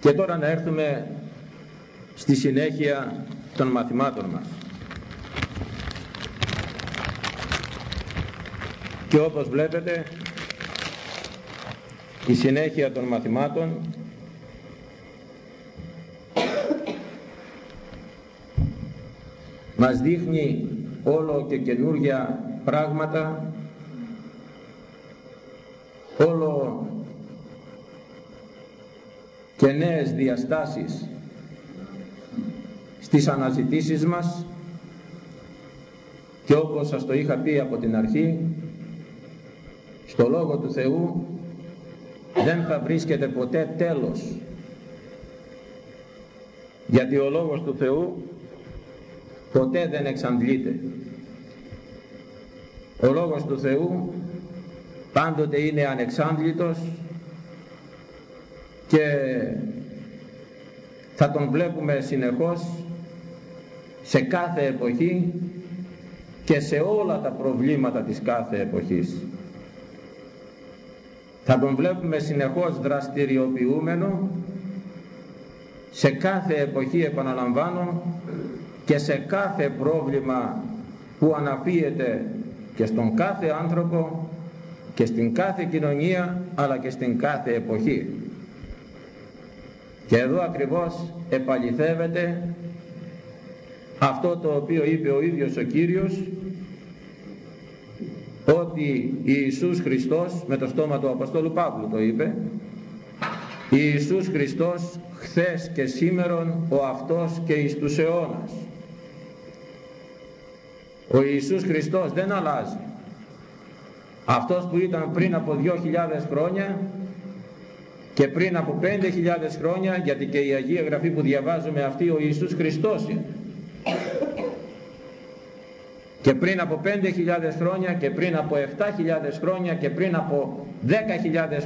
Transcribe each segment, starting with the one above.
Και τώρα να έρθουμε στη συνέχεια των μαθημάτων μας. Και όπως βλέπετε η συνέχεια των μαθημάτων μας δείχνει όλο και καινούργια πράγματα όλο και νέες διαστάσεις στις αναζητήσεις μας. Και όπως σας το είχα πει από την αρχή στο Λόγο του Θεού δεν θα βρίσκεται ποτέ τέλος. Γιατί ο Λόγος του Θεού ποτέ δεν εξαντλείται. Ο Λόγος του Θεού πάντοτε είναι ανεξάντλητος και θα τον βλέπουμε συνεχώς σε κάθε εποχή και σε όλα τα προβλήματα της κάθε εποχής. Θα τον βλέπουμε συνεχώς δραστηριοποιούμενο σε κάθε εποχή επαναλαμβάνω και σε κάθε πρόβλημα που αναφύεται και στον κάθε άνθρωπο και στην κάθε κοινωνία αλλά και στην κάθε εποχή. Και εδώ ακριβώς επαληθεύεται αυτό το οποίο είπε ο ίδιος ο Κύριος ότι Ιησούς Χριστός με το στόμα του Αποστόλου Παύλου το είπε Ιησούς Χριστός χθες και σήμερον ο αυτός και εις τους αιώνας ο Ιησούς Χριστός δεν αλλάζει. Αυτός που ήταν πριν από 2.000 χρόνια και πριν από 5.000 χρόνια γιατί και η Αγία Γραφή που διαβάζουμε αυτή ο Ιησούς Χριστός είναι. Και πριν από 5.000 χρόνια και πριν από 7.000 χρόνια και πριν από 10.000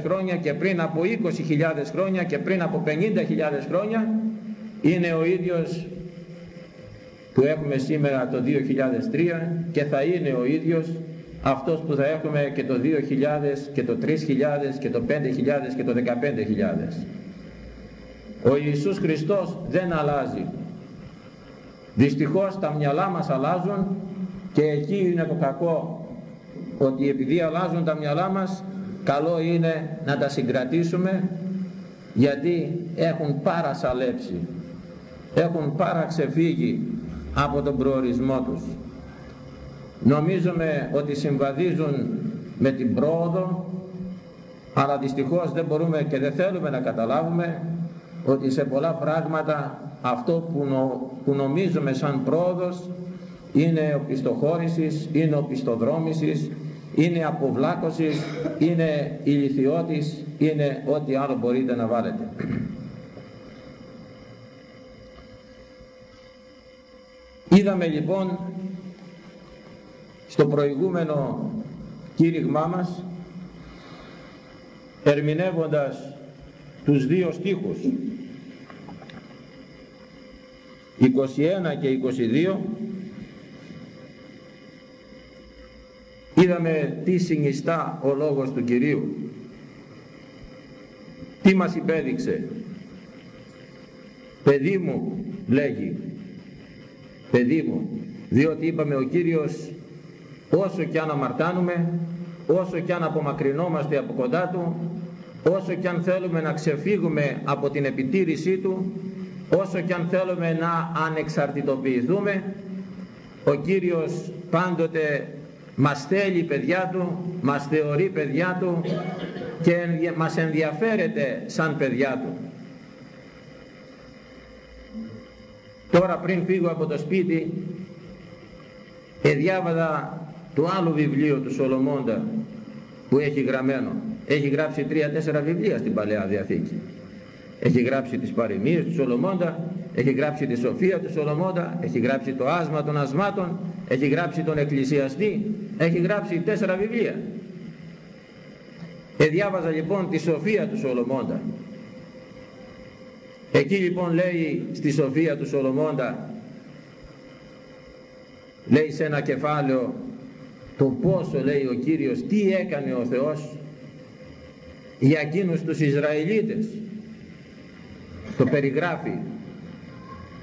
χρόνια και πριν από 20.000 χρόνια και πριν από 50.000 χρόνια είναι ο ίδιος που έχουμε σήμερα το 2003 και θα είναι ο ίδιος αυτός που θα έχουμε και το 2000 και το 3000 και το 5000 και το 15000 ο Ιησούς Χριστός δεν αλλάζει. Δυστυχώς τα μυαλά μας αλλάζουν και εκεί είναι το κακό ότι επειδή αλλάζουν τα μυαλά μας καλό είναι να τα συγκρατήσουμε γιατί έχουν παρασαλέψει έχουν παραξεφύγει από τον προορισμό τους νομίζουμε ότι συμβαδίζουν με την πρόοδο αλλά δυστυχώς δεν μπορούμε και δεν θέλουμε να καταλάβουμε ότι σε πολλά πράγματα αυτό που, που νομίζουμε σαν πρόοδος είναι οπισθοχώρησης, είναι οπισθοδρόμησης, είναι αποβλάκωσης, είναι ηλικιώτης, είναι ό,τι άλλο μπορείτε να βάλετε. Είδαμε λοιπόν στο προηγούμενο κήρυγμά μας ερμηνεύοντας τους δύο στίχους 21 και 22 είδαμε τι συνιστά ο λόγος του Κυρίου. Τι μας υπέδειξε. Παιδί μου λέγει παιδί μου διότι είπαμε ο Κύριος όσο και αν αμαρτάνουμε όσο και αν απομακρυνόμαστε από κοντά Του όσο και αν θέλουμε να ξεφύγουμε από την επιτήρησή Του όσο και αν θέλουμε να ανεξαρτητοποιηθούμε ο Κύριος πάντοτε μας θέλει παιδιά Του μας θεωρεί παιδιά Του και μας ενδιαφέρεται σαν παιδιά Του. Τώρα πριν φύγω από το σπίτι εδιάβαζα το άλλο βιβλίο του Σολομώντα που έχει γραμμένο. Έχει γράψει τρία-τέσσερα βιβλία στην Παλαιά Διαθήκη. Έχει γράψει τις παροιμίες του Σολομώντα έχει γράψει τη σοφία του Σολομώντα έχει γράψει το άσμα των ασμάτων έχει γράψει τον εκκλησιαστή έχει γράψει τέσσερα βιβλία. Εδιάβαζα λοιπόν τη σοφία του Σολομώντα. Εκεί λοιπόν λέει στη σοφία του Σολομώντα λέει σε ένα κεφάλαιο το πόσο λέει ο Κύριος τι έκανε ο Θεός για εκείνους τους Ισραηλίτες. Το περιγράφει.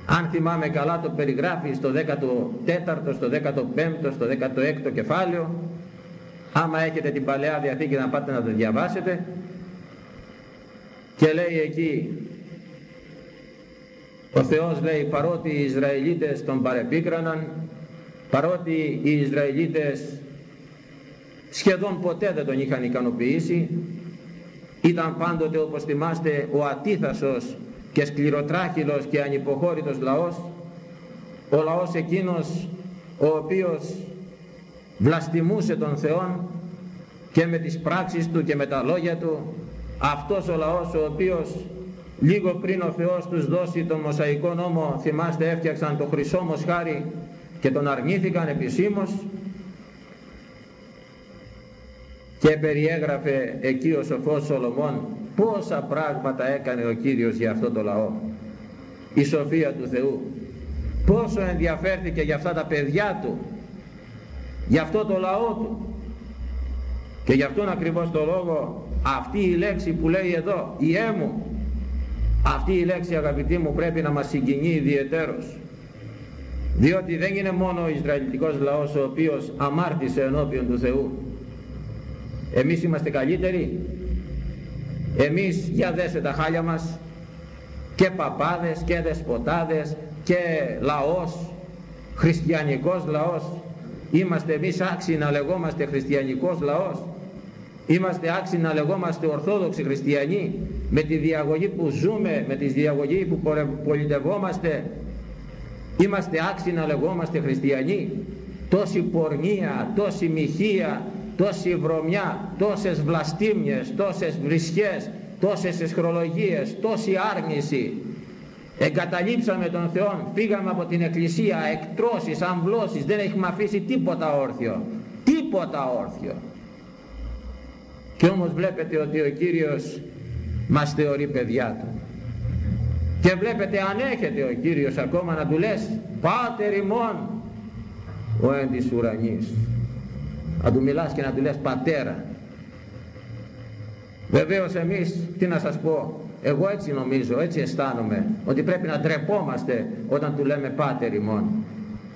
Αν θυμάμαι καλά το περιγράφει στο 14ο, στο 15ο, στο 16ο κεφάλαιο. Άμα έχετε την Παλαιά Διαθήκη να πάτε να το διαβάσετε. Και λέει εκεί ο Θεός λέει παρότι οι Ισραηλίτες τον παρεπίκραναν παρότι οι Ισραηλίτες σχεδόν ποτέ δεν τον είχαν ικανοποιήσει. Ήταν πάντοτε όπως θυμάστε ο ατίθασος και σκληροτράχυλος και ανυποχώρητος λαός. Ο λαός εκείνος ο οποίος βλαστημούσε τον Θεόν και με τις πράξεις του και με τα λόγια του. Αυτός ο λαός ο οποίος λίγο πριν ο Θεός τους δώσει τον Μοσαϊκό νόμο θυμάστε έφτιαξαν το χρυσό μοσχάρι και τον αρνήθηκαν επισήμως και περιέγραφε εκεί ο σοφός Σολομών πόσα πράγματα έκανε ο Κύριος για αυτό το λαό. Η σοφία του Θεού. Πόσο ενδιαφέρθηκε για αυτά τα παιδιά του. Για αυτό το λαό του. Και γι' αυτόν ακριβώς το λόγο αυτή η λέξη που λέει εδώ η έμου αυτή η λέξη αγαπητοί μου πρέπει να μας συγκινεί ιδιαιτέρως. Διότι δεν είναι μόνο ο Ισραηλιτικός λαός ο οποίος αμάρτησε ενώπιον του Θεού εμείς είμαστε καλύτεροι. Εμείς για δέστε τα χάλια μας και παπάδες και δεσποτάδες και λαός χριστιανικός λαός. Είμαστε εμείς άξιοι να λεγόμαστε χριστιανικός λαός. Είμαστε άξιοι να λεγόμαστε ορθόδοξοι χριστιανοί με τη διαγωγή που ζούμε με τη διαγωγή που πολιτευόμαστε. Είμαστε άξιοι να λεγόμαστε χριστιανοί. Τόση πορνεία, τόση μοιχεία τόση βρωμιά, τόσες βλαστήμιες, τόσες βρισχές, τόσες εσχρολογίες, τόση άρνηση. Εγκαταλείψαμε τον Θεό, φύγαμε από την Εκκλησία, εκτρώσεις, αμβλώσεις, δεν έχουμε αφήσει τίποτα όρθιο. Τίποτα όρθιο. Και όμως βλέπετε ότι ο Κύριος μας θεωρεί παιδιά Του. Και βλέπετε αν έχετε ο Κύριος ακόμα να του λες Πάτερ ημών ο εν της ουρανής να του μιλάς και να του λες πατέρα βεβαίως εμείς τι να σας πω εγώ έτσι νομίζω, έτσι αισθάνομαι ότι πρέπει να ντρεπόμαστε όταν του λέμε πάτερ ημών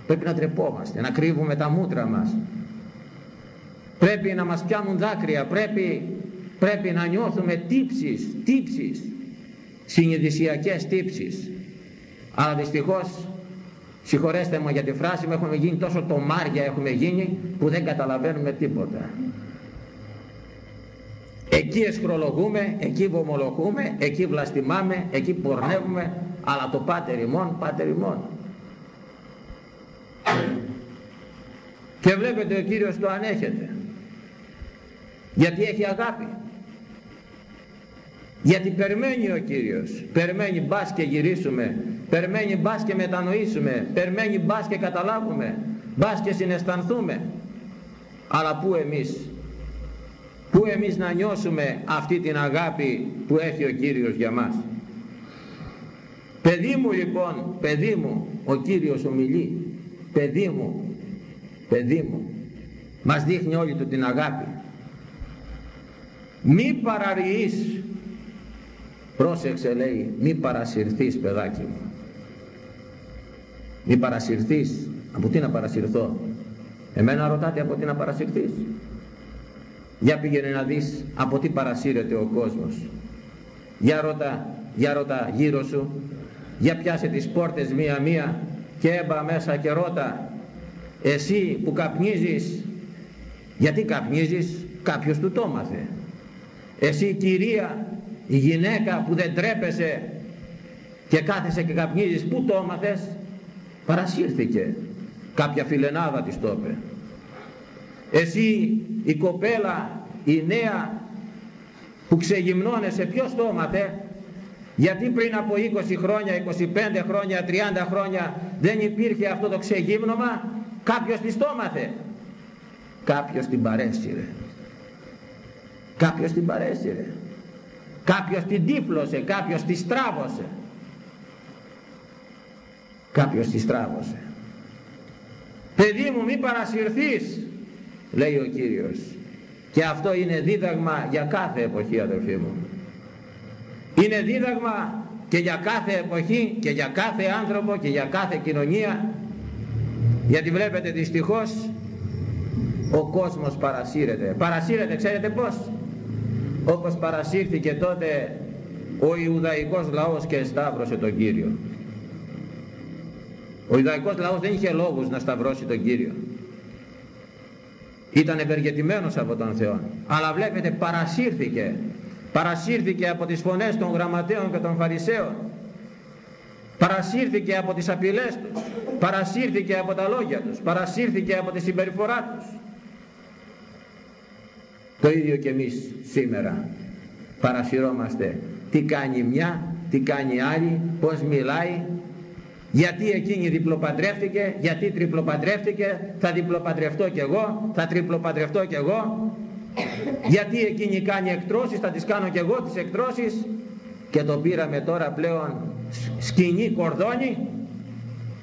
πρέπει να ντρεπόμαστε, να κρύβουμε τα μούτρα μας. Πρέπει να μας πιάνουν δάκρυα πρέπει, πρέπει να νιώθουμε τύψεις, τύψεις συνειδησιακές τύψεις. Αλλά δυστυχώς Συγχωρέστε μου για τη φράση μου, έχουμε γίνει τόσο τομάρια έχουμε γίνει που δεν καταλαβαίνουμε τίποτα. Εκεί εσχρολογούμε, εκεί βομολογούμε, εκεί βλαστημάμε, εκεί πορνεύουμε, αλλά το πάτερ ημών, πάτερ ημών. Και βλέπετε ο Κύριος το ανέχεται. Γιατί έχει αγάπη. Γιατί περιμένει ο Κύριος, περιμένει μπας και γυρίσουμε, περιμένει μπας και μετανοήσουμε, περιμένει μπας και καταλάβουμε, μπας και συναισθανθούμε. Αλλά πού εμείς, πού εμείς να νιώσουμε αυτή την αγάπη που έχει ο Κύριος για μας; Παιδί μου λοιπόν, παιδί μου, ο Κύριος ομιλεί, παιδί μου, παιδί μου, μας δείχνει όλη του την αγάπη. Μη παραρριείς Πρόσεξε λέει, μη παρασυρθείς παιδάκι μου. Μη παρασυρθείς. Από τι να παρασυρθώ; Εμένα ρωτάτε από τι να παρασυρθείς. Για πήγαινε να δεις από τι παρασύρεται ο κόσμος. Για ρώτα, για ρώτα γύρω σου. Για πιάσε τις πόρτες μία-μία και έμπα μέσα και ρώτα. Εσύ που καπνίζεις, γιατί καπνίζεις, κάποιος του το μάθε. Εσύ κυρία η γυναίκα που δεν τρέπεσε και κάθεσε και καπνίζεις πού το έμαθες; Παρασύρθηκε. Κάποια φιλενάδα της το είπε. Εσύ η κοπέλα η νέα που ξεγυμνώνεσαι ποιος το έμαθε γιατί πριν από 20 χρόνια, 25 χρόνια, 30 χρόνια δεν υπήρχε αυτό το ξεγύμνομα; Κάποιος της το έμαθε κάποιος την παρέσυρε. Κάποιος την παρέσυρε. Κάποιος την τύφλωσε, κάποιος τη στράβωσε κάποιος τη στράβωσε. Παιδί μου μη παρασυρθείς λέει ο Κύριος. Και αυτό είναι δίδαγμα για κάθε εποχή αδελφοί μου. Είναι δίδαγμα και για κάθε εποχή και για κάθε άνθρωπο και για κάθε κοινωνία. Γιατί βλέπετε δυστυχώς ο κόσμος παρασύρεται. Παρασύρεται ξέρετε πως όπως παρασύρθηκε τότε ο Ιουδαϊκός λαός και σταύρωσε τον Κύριο ο Ιουδαϊκός λαός δεν είχε λόγους να σταυρώσει τον Κύριο. Ήταν ευεργετημένος από τον Θεό. Αλλά βλέπετε παρασύρθηκε. Παρασύρθηκε από τις φωνές των γραμματέων και των φαρισαίων. Παρασύρθηκε από τις απειλές τους. Παρασύρθηκε από τα λόγια τους. Παρασύρθηκε από τη συμπεριφορά τους. Το ίδιο και εμείς σήμερα παρασυρώμαστε. Τι κάνει μια, τι κάνει άλλη, πως μιλάει γιατί εκείνη διπλοπαντρεύτηκε, γιατί τριπλοπαντρεύτηκε, θα διπλοπαντρευτώ κι εγώ, θα τριπλοπαντρευτώ κι εγώ, γιατί εκείνη κάνει εκτρώσεις, θα τις κάνω κι εγώ τις εκτρώσεις. Και το πήραμε τώρα πλέον σκηνή κορδόνι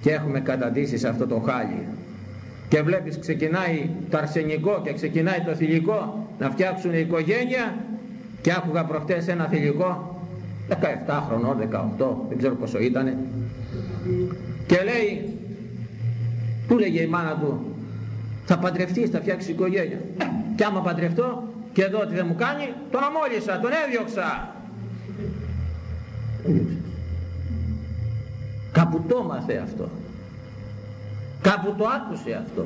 και έχουμε καταντήσει σε αυτό το χάλι. Και βλέπεις ξεκινάει το αρσενικό και ξεκινάει το θηλυκό να φτιάξουν οικογένεια. Και άκουγα προχτές ένα θηλυκό 17 χρονών, 18, δεν ξέρω πόσο ήτανε και λέει του λέγε η μάνα του θα παντρευτείς, θα φτιάξεις οικογένεια και άμα παντρευτώ και εδώ τι δεν μου κάνει τον αμόλυσα, τον έδιωξα. Κάπου το μάθε αυτό. Κάπου το άκουσε αυτό.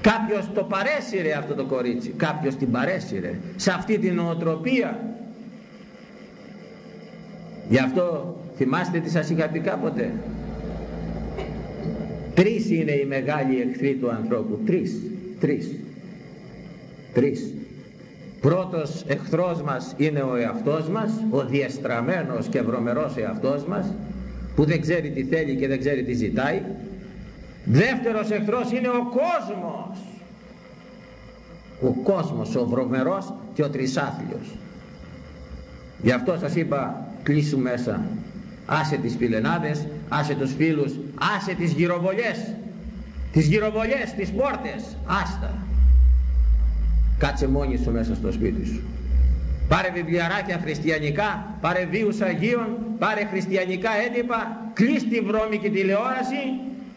Κάποιος το παρέσυρε αυτό το κορίτσι κάποιος την παρέσυρε σε αυτή την νοοτροπία. Γι' αυτό θυμάστε τι σας είχα πει κάποτε; Τρεις είναι οι μεγάλοι εχθροί του ανθρώπου. Τρεις. Τρεις. Τρεις. Πρώτος εχθρός μας είναι ο εαυτός μας ο διεστραμμένος και βρωμερός εαυτός μας που δεν ξέρει τι θέλει και δεν ξέρει τι ζητάει. Δεύτερος εχθρός είναι ο κόσμος. Ο κόσμος ο βρωμερός και ο τρισάθλιος. Γι' αυτό σας είπα κλείσου μέσα άσε τις φιλενάδες άσε τους φίλους άσε τις γυροβολιές τις γυροβολιές, τις πόρτες άστα. Κάτσε μόνη σου μέσα στο σπίτι σου. Πάρε βιβλιαράκια χριστιανικά πάρε βίους Αγίων πάρε χριστιανικά έντυπα κλείς τη βρώμικη τηλεόραση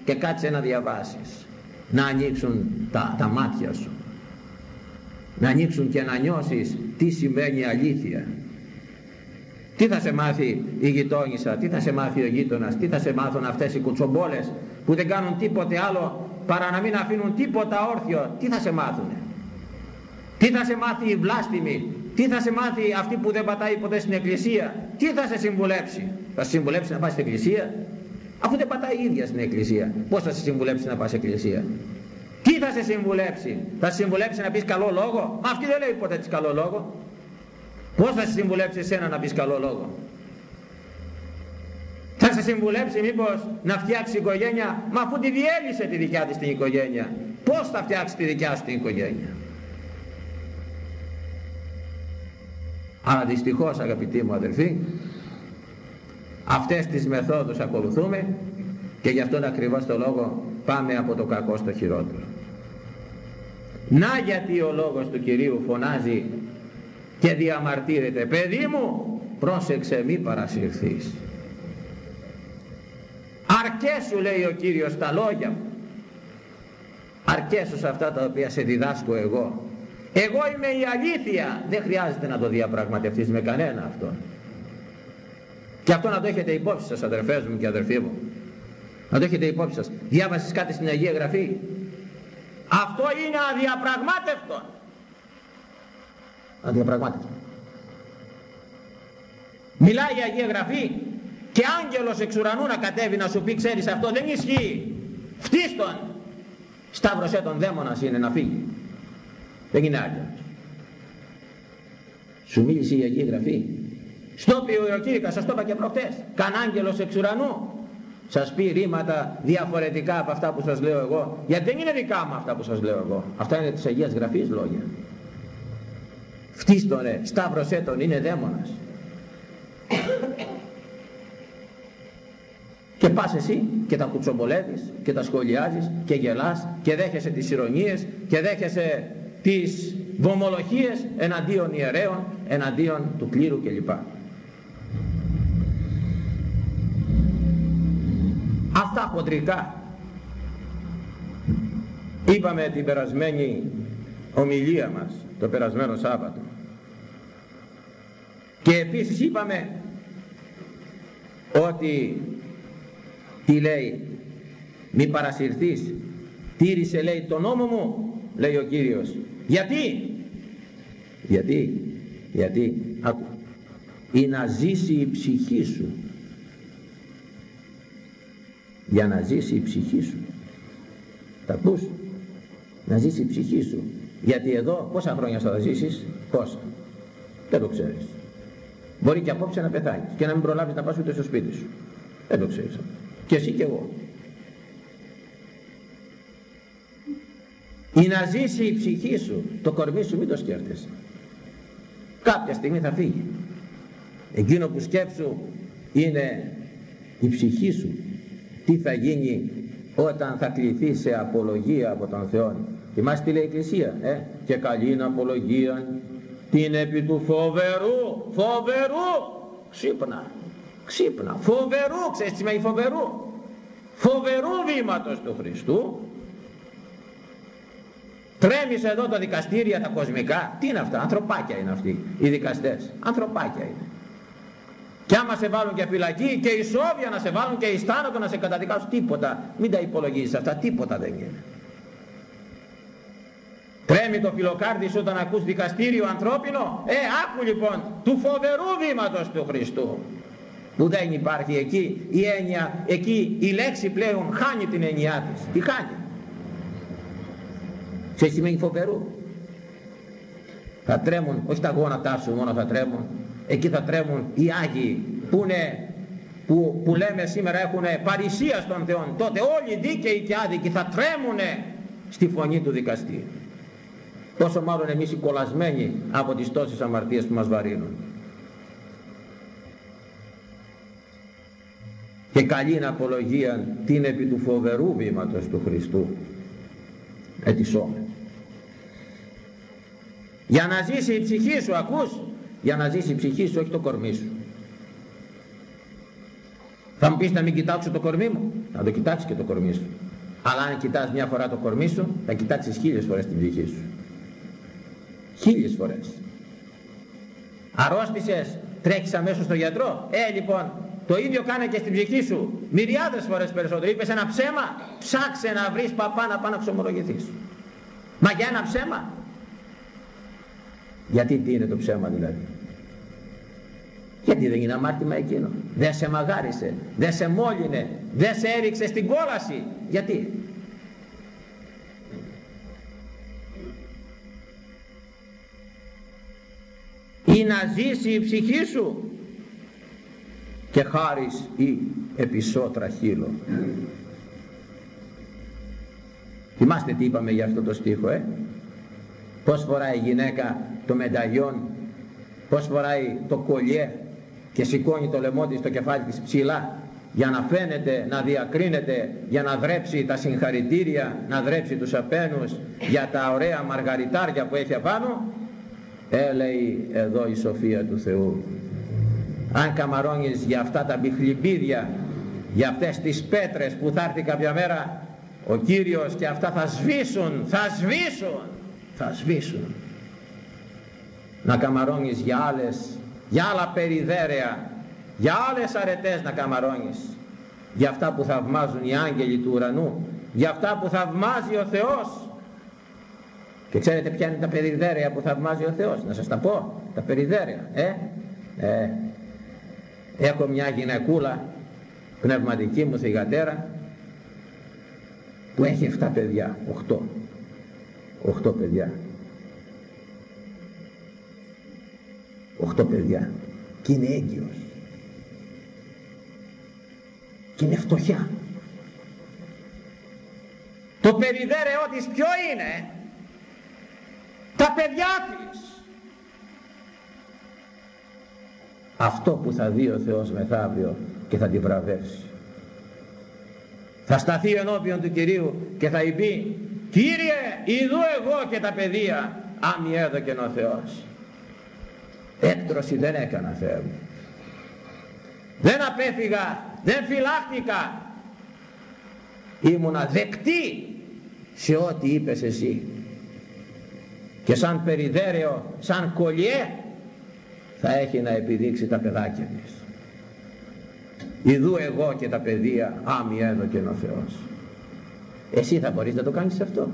και κάτσε να διαβάσεις. Να ανοίξουν τα, τα μάτια σου. Να ανοίξουν και να νιώσεις τι σημαίνει αλήθεια τι θα σε μάθει η γειτόνισσα, τι θα σε μάθει ο γείτονας, τι θα σε μάθουν αυτές οι κουτσομπόλες που δεν κάνουν τίποτε άλλο παρά να μην αφήνουν τίποτα όρθιο, τι θα σε μάθουν. Τι θα σε μάθει η βλάστημη, τι θα σε μάθει αυτή που δεν πατάει ποτέ στην εκκλησία, τι θα σε συμβουλέψει; Θα σε συμβουλέψει να πας στην εκκλησία, αφού δεν πατάει η ίδια στην εκκλησία. Πώς θα σε συμβουλέψει να πας στην εκκλησία; Τι θα σε συμβουλέψει, θα σε συμβουλέψει να πεις καλό λόγο, μα αυτή δεν λέει ποτέ της καλό λόγο. Πώς θα σε συμβουλέψει εσένα να πεις καλό λόγο; Θα σε συμβουλέψει μήπως να φτιάξει οικογένεια, μα αφού τη διέλυσε τη δικιά της την οικογένεια. Πώς θα φτιάξει τη δικιά σου την οικογένεια; Αλλά δυστυχώς αγαπητοί μου αδελφοί, αυτές τις μεθόδους ακολουθούμε και γι' αυτόν ακριβώς το λόγο πάμε από το κακό στο χειρότερο. Να γιατί ο λόγος του Κυρίου φωνάζει και διαμαρτύρεται παιδί μου πρόσεξε μη παρασυρθείς. Αρκέσου λέει ο Κύριος τα λόγια μου. Αρκέσου σε αυτά τα οποία σε διδάσκω εγώ. Εγώ είμαι η αλήθεια. Δεν χρειάζεται να το διαπραγματευτείς με κανένα αυτό και αυτό να το έχετε υπόψη σας αδερφές μου και αδερφοί μου. Να το έχετε υπόψη σας. Διάβασες κάτι στην Αγία Γραφή. Αυτό είναι αδιαπραγμάτευτο αδιαπραγμάτευτο. Μιλάει η Αγία Γραφή και άγγελος εξ ουρανού να κατέβει να σου πει ξέρεις αυτό δεν ισχύει. Φτύστον. Σταύρωσέ τον δαίμονας είναι να φύγει. Δεν είναι άγγελος. Σου μίλησε η Αγία Γραφή. Στο οποίο ο σας το είπα και προχτές. Καν άγγελος εξ ουρανού σας πει ρήματα διαφορετικά από αυτά που σας λέω εγώ. Γιατί δεν είναι δικά μου αυτά που σας λέω εγώ. Αυτά είναι της Αγίας Γραφής λόγια Φτύστον ρε, σταύρωσέ τον, είναι δαίμονας. Και πας εσύ και τα κουτσομπολεύεις και τα σχολιάζεις και γελάς και δέχεσαι τις ηρωνίες και δέχεσαι τις βομολοχίες εναντίον ιερέων, εναντίον του κλήρου κλπ. Αυτά χοντρικά. Είπαμε την περασμένη ομιλία μας, το περασμένο Σάββατο και επίσης είπαμε ότι τι λέει μη παρασυρθείς. Τήρησε λέει τον νόμο μου λέει ο Κύριος. Γιατί; Γιατί γιατί άκου ή να ζήσει η ψυχή σου. Για να ζήσει η ψυχή σου. Τα ακούς; Να ζήσει η ψυχή σου. Γιατί εδώ πόσα χρόνια θα ζήσεις; Πόσα. Δεν το ξέρεις μπορεί και απόψε να πεθάνεις και να μην προλάβεις να πας ούτε στο σπίτι σου. Δεν το ξέρεις και εσύ και εγώ. Ή να ζήσει η ψυχή σου το κορμί σου μην το σκέφτεσαι. Κάποια στιγμή θα φύγει. Εκείνο που σκέψου είναι η ψυχή σου. Τι θα γίνει όταν θα κληθεί σε απολογία από τον Θεό θυμάστε τι λέει η Εκκλησία ε; και καλή απολογία την επί του φοβερού φοβερού ξύπνα ξύπνα φοβερού ξέρεις τι σημαίνει φοβερού; Φοβερού βήματος του Χριστού Τρέμεις εδώ τα δικαστήρια τα κοσμικά. Τι είναι αυτά, ανθρωπάκια είναι αυτοί οι δικαστές. Ανθρωπάκια είναι. Και άμα σε βάλουν και φυλακή και ισόβια να σε βάλουν και εις θάνατο να σε καταδικάσουν τίποτα. Μην τα υπολογίζεις αυτά, τίποτα δεν είναι. Τρέμει το φιλοκάρδι σου όταν ακούς δικαστήριο ανθρώπινο. Ε, άκου λοιπόν του φοβερού βήματος του Χριστού. Που δεν υπάρχει εκεί η έννοια, εκεί η λέξη πλέον χάνει την έννοιά της. Τι χάνει; Σε σημαίνει φοβερού. Θα τρέμουν, όχι τα γόνατά σου μόνο θα τρέμουν, εκεί θα τρέμουν οι Άγιοι που, είναι, που, που λέμε σήμερα έχουν παρησία στον Θεό. Τότε όλοι οι δίκαιοι και άδικοι θα τρέμουν στη φωνή του δικαστή. Πόσο μάλλον εμείς οι κολλασμένοι από τις τόσες αμαρτίες που μας βαρύνουν. Και καλή απολογία την επί του φοβερού βήματος του Χριστού. Ετισόμεν για να ζήσει η ψυχή σου ακούς για να ζήσει η ψυχή σου όχι το κορμί σου. Θα μου πεις να μην κοιτάξω το κορμί μου. Να το κοιτάξεις και το κορμί σου. Αλλά αν κοιτάς μια φορά το κορμί σου θα κοιτάξεις χίλιες φορές την ψυχή σου χίλιες φορές αρρώστησες τρέχεις αμέσως στο γιατρό; Ε λοιπόν το ίδιο κάνε και στην ψυχή σου μυριάδες φορές περισσότερο είπες ένα ψέμα; Ψάξε να βρεις παπά να πάει να ξομολογηθείς μα για ένα ψέμα; Γιατί τι είναι το ψέμα δηλαδή; Γιατί δεν είναι αμάρτημα εκείνο; Δεν σε μαγάρισε, δεν σε μόλυνε, δεν σε έριξε στην κόλαση. Γιατί; Ή να ζήσει η ψυχή σου και χάρις ή επισώτρα χείλο. Θυμάστε τι είπαμε για αυτό το στίχο, ε; Πώς φοράει η γυναίκα το μενταγιόν, πώς φοράει το κολλιέ και σηκώνει το λαιμό της στο κεφάλι της ψηλά για να φαίνεται, να διακρίνεται, για να δρέψει τα συγχαρητήρια, να δρέψει τους απένους για τα ωραία μαργαριτάρια που έχει απάνω, έλεγε εδώ η σοφία του Θεού. Αν καμαρώνεις για αυτά τα μπιχλιμπίδια, για αυτές τις πέτρες που θα έρθει κάποια μέρα, ο Κύριος και αυτά θα σβήσουν, θα σβήσουν, θα σβήσουν να καμαρώνεις για άλλες για άλλα περιδέρεα για άλλες αρετές να καμαρώνεις για αυτά που θαυμάζουν οι άγγελοι του ουρανού για αυτά που θαυμάζει ο Θεός και ξέρετε ποια είναι τα περιδέρεα που θαυμάζει ο Θεός να σας τα πω τα περιδέρεα ε, ε, έχω μια γυναικούλα πνευματική μου θυγατέρα που έχει 7 παιδιά 8 8 παιδιά. Οχτώ παιδιά. Και είναι έγκυος. Και είναι φτωχιά. Το περιδέρεό της ποιο είναι; Τα παιδιά της. Αυτό που θα δει ο Θεός μεθαύριο και θα την βραβεύσει. Θα σταθεί ενώπιον του Κυρίου και θα πει Κύριε ειδού εγώ και τα παιδεία αν έδωκεν ο Θεός έκτρωση δεν έκανα Θεέ μου. Δεν απέφυγα δεν φυλάχτηκα ήμουνα δεκτή σε ό,τι είπες εσύ και σαν περιδέρεο σαν κολλιέ θα έχει να επιδείξει τα παιδάκια της. Ιδού εγώ και τα παιδεία άμοι έδωκεν ο Θεός. Εσύ θα μπορείς να το κάνεις αυτό.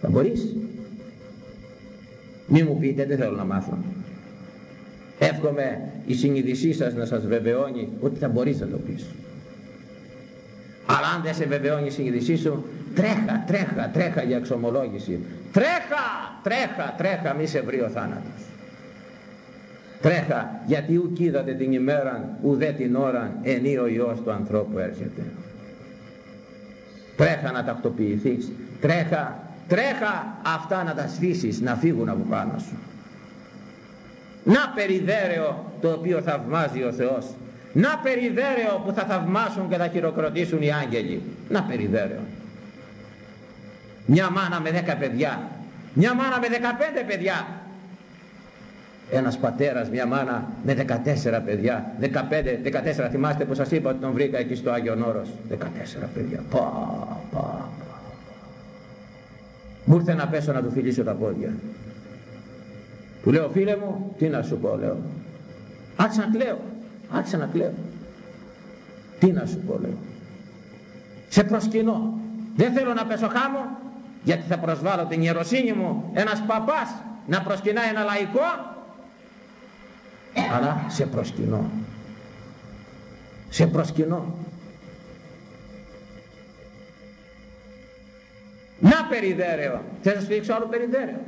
Θα μπορείς. Μη μου πείτε δεν θέλω να μάθω. Εύχομαι η συνείδησή σας να σας βεβαιώνει ότι θα μπορείς να το πεις. Αλλά αν δεν σε βεβαιώνει η συνείδησή σου τρέχα, τρέχα, τρέχα για εξομολόγηση. Τρέχα, τρέχα, τρέχα μη σε βρει ο θάνατος. Τρέχα γιατί ουκ είδατε την ημέρα ουδέ την ώρα ενή ο Υιός του ανθρώπου έρχεται. Τρέχα να τακτοποιηθείς. Τρέχα τρέχα αυτά να τα σφίσεις να φύγουν από πάνω σου. Να περιδέρεο το οποίο θαυμάζει ο Θεός. Να περιδέρεο που θα θαυμάσουν και θα χειροκροτήσουν οι άγγελοι. Να περιδέρεο μια μάνα με δέκα παιδιά. Μια μάνα με δεκαπέντε παιδιά. Ένας πατέρας, μια μάνα με 14 παιδιά. 15, 14 θυμάστε που σας είπα ότι τον βρήκα εκεί στο Άγιον Όρος. 14 παιδιά. Πα, πα, πα. μου ήρθε να πέσω να του φιλήσω τα πόδια. Του λέω φίλε μου τι να σου πω λέω άρχισα να κλαίω. Άρχισα να κλαίω. Τι να σου πω λέω. Σε προσκυνώ. Δεν θέλω να πέσω χάμω γιατί θα προσβάλλω την ιεροσύνη μου ένας παπάς να προσκυνάει ένα λαϊκό; Αλλά σε προσκυνώ. Σε προσκυνώ. Να περιδέρεο θες να σου δείξω άλλο περιδέρεο;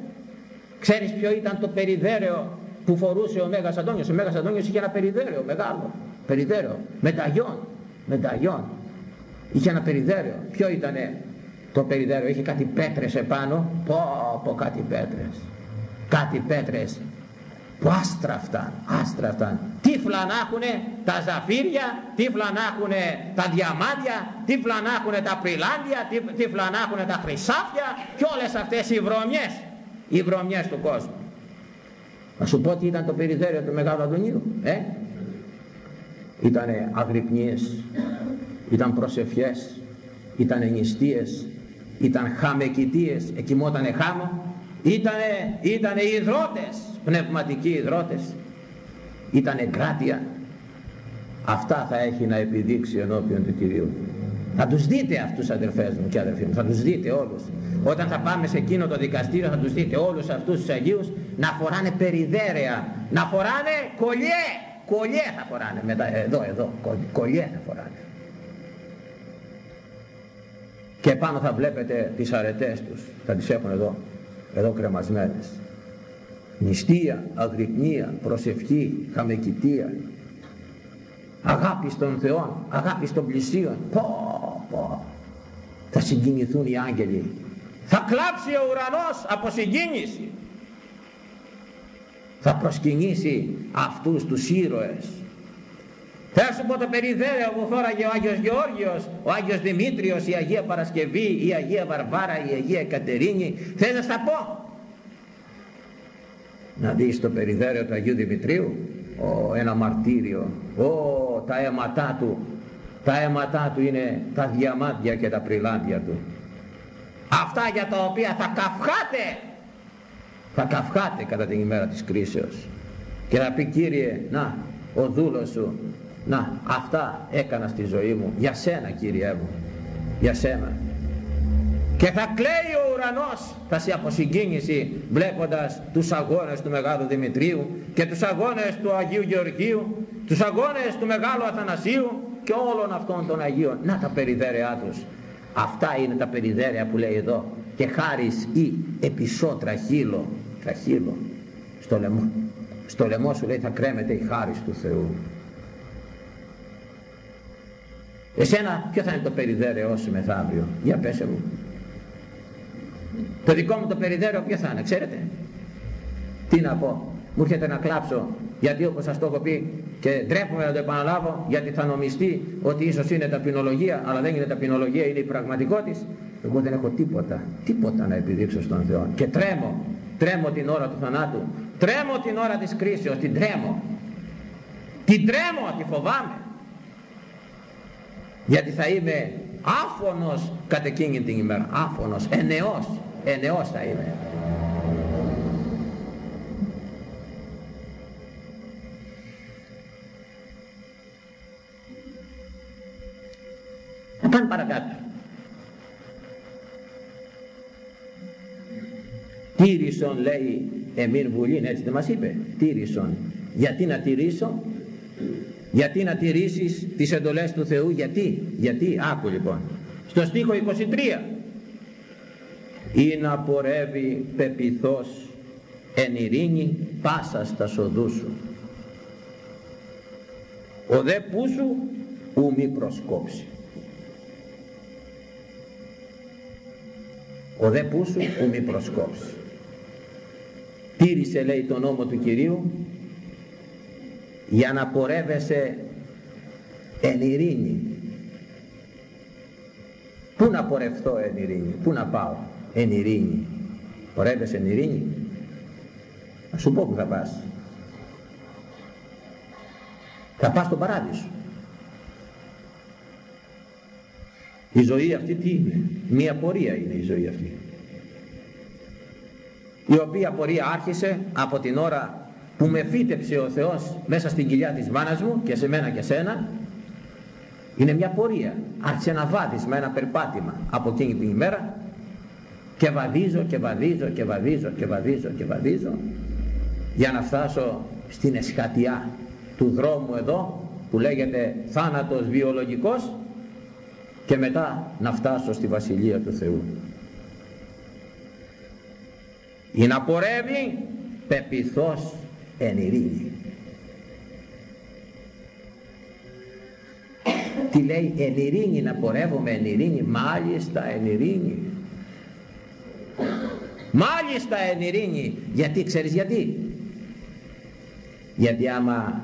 Ξέρεις ποιο ήταν το περιδέρεο που φορούσε ο Μέγας Αντώνιος; Ο Μέγας Αντώνιος είχε ένα περιδέρεο μεγάλο. Περιδέρεο. Μεταγιόν μεταγιόν είχε ένα περιδέρεο. Ποιο ήτανε; Το περιδέρεο είχε κάτι πέτρες επάνω πω πω κάτι πέτρες κάτι πέτρες που άστραφταν, άστραφταν. Τύφλα να έχουνε τα ζαφύρια, τύφλα να έχουνε τα διαμάντια, τύφλα να έχουνε τα πριλάντια, τύφλα να έχουνε τα χρυσάφια και όλες αυτές οι βρωμιές, οι βρωμιές του κόσμου. Να σου πω τι ήταν το περιδέριο του Μεγάλου Αντωνίου, ε; Ήτανε αγρυπνίες, ήταν προσευχές, ήταν νηστείες, ήταν χαμεκητίες, εκοιμότανε χάμο, ήτανε, ήτανε υδρότες, πνευματικοί υδρότες. Ήταν εγκράτεια αυτά θα έχει να επιδείξει ενώπιον του Κυρίου. Θα τους δείτε αυτούς αδερφές μου και αδερφοί μου θα τους δείτε όλους. Όταν θα πάμε σε εκείνο το δικαστήριο θα τους δείτε όλους αυτούς τους Αγίους να φοράνε περιδέρεα. Να φοράνε κολλιέ. Κολλιέ θα φοράνε μετά, εδώ εδώ κολλιέ θα φοράνε και πάνω θα βλέπετε τις αρετές τους θα τις έχουν εδώ εδώ κρεμασμένες νηστεία, αγρυπνία, προσευχή, χαμεκητία, αγάπη στον Θεό, αγάπη στον πλησίον. Πω, πω. Θα συγκινηθούν οι άγγελοι. Θα κλάψει ο ουρανός από συγκίνηση. Θα προσκυνήσει αυτούς τους ήρωες. Θα σου πω το περιδέρεο που φόραγε ο Άγιος Γεώργιος, ο Άγιος Δημήτριος, η Αγία Παρασκευή, η Αγία Βαρβάρα, η Αγία Κατερίνη. Θες να στα πω; Να δεις το περιδέρεο του Αγίου Δημητρίου; Ο, ένα μαρτύριο. Ο, τα αίματά του. Τα αίματά του είναι τα διαμάντια και τα πριλάντια του. Αυτά για τα οποία θα καυχάτε θα καυχάτε κατά την ημέρα της κρίσεως. Και θα πει Κύριε να ο δούλος σου να αυτά έκανα στη ζωή μου για σένα Κύριε μου για σένα. Και θα κλαίει ο ουρανός θα σε αποσυγκίνηση βλέποντας τους αγώνες του Μεγάλου Δημητρίου και τους αγώνες του Αγίου Γεωργίου τους αγώνες του Μεγάλου Αθανασίου και όλων αυτών των Αγίων. Να τα περιδέρεά τους. Αυτά είναι τα περιδέρεα που λέει εδώ. Και χάρις ή επισό τραχύλο τραχύλο στο λαιμό. Στο λαιμό σου λέει θα κρέμεται η χάρις του Θεού Εσένα ποιο θα είναι το περιδέρεό σου μεθαύριο; Για πέσε μου το δικό μου το περιδέρο ποιο θα είναι, ξέρετε; Τι να πω, μου έρχεται να κλάψω, γιατί όπως σας το έχω πει και ντρέπομαι να το επαναλάβω, γιατί θα νομιστεί ότι ίσως είναι ταπεινολογία, αλλά δεν είναι ταπεινολογία, είναι η πραγματικότητα. Εγώ δεν έχω τίποτα, τίποτα να επιδείξω στον Θεό. Και τρέμω, τρέμω την ώρα του θανάτου, τρέμω την ώρα της κρίσεως, την τρέμω. Την τρέμω, τη φοβάμαι. Γιατί θα είμαι άφωνος κατ' εκείνη την ημέρα. Άφωνος, ενεός. Ενεός θα είμαι. Να πάνε παρακάτω. Τήρησον λέει εμήν βουλήν έτσι δεν μας είπε. Τήρησον. Γιατί να τηρήσω; Γιατί να τηρήσεις τις εντολές του Θεού γιατί γιατί άκου λοιπόν. Στο στίχο 23 ή να πορεύει πεπιθός εν ειρήνη πάσα στα σοδού σου. Ο δε που σου ου μη προσκόψει ο δε που σου ου μη προσκόψει. Τήρησε λέει τον νόμο του Κυρίου για να πορεύεσαι εν ειρήνη. Πού να πορευθώ εν ειρήνη πού να πάω εν ειρήνη. Πορεύεσαι εν ειρήνη; Να σου πω που θα πας. Θα πας στον παράδεισο. Η ζωή αυτή τι είναι; Μία πορεία είναι η ζωή αυτή. Η οποία πορεία άρχισε από την ώρα που με φύτεψε ο Θεός μέσα στην κοιλιά της μάνας μου και σε μένα και σένα είναι μια πορεία. Άρχισε ένα βάδισμα, ένα περπάτημα από εκείνη την ημέρα και βαδίζω και βαδίζω και βαδίζω και βαδίζω και βαδίζω για να φτάσω στην εσχατιά του δρόμου εδώ που λέγεται θάνατος βιολογικός και μετά να φτάσω στη Βασιλεία του Θεού. Ή να πορεύει πεπιθός εν ειρήνη. Τι λέει εν ειρήνη να πορεύουμε εν ειρήνη, μάλιστα εν ειρήνη. Μάλιστα εν ειρήνη, γιατί ξέρεις γιατί; Γιατί άμα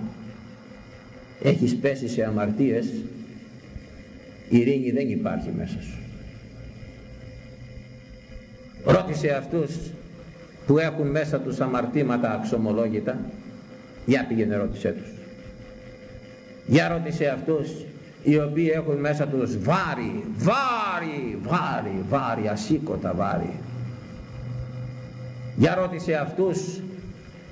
έχεις πέσει σε αμαρτίες, η ειρήνη δεν υπάρχει μέσα σου. Ρώτησε αυτούς που έχουν μέσα τους αμαρτήματα αξιομολόγητα. Για πήγαινε ρώτησέ τους. Για ρώτησε αυτούς οι οποίοι έχουν μέσα τους βάρη βάρη βάρη βάρη ασήκωτα βάρη. Για ρώτησε αυτούς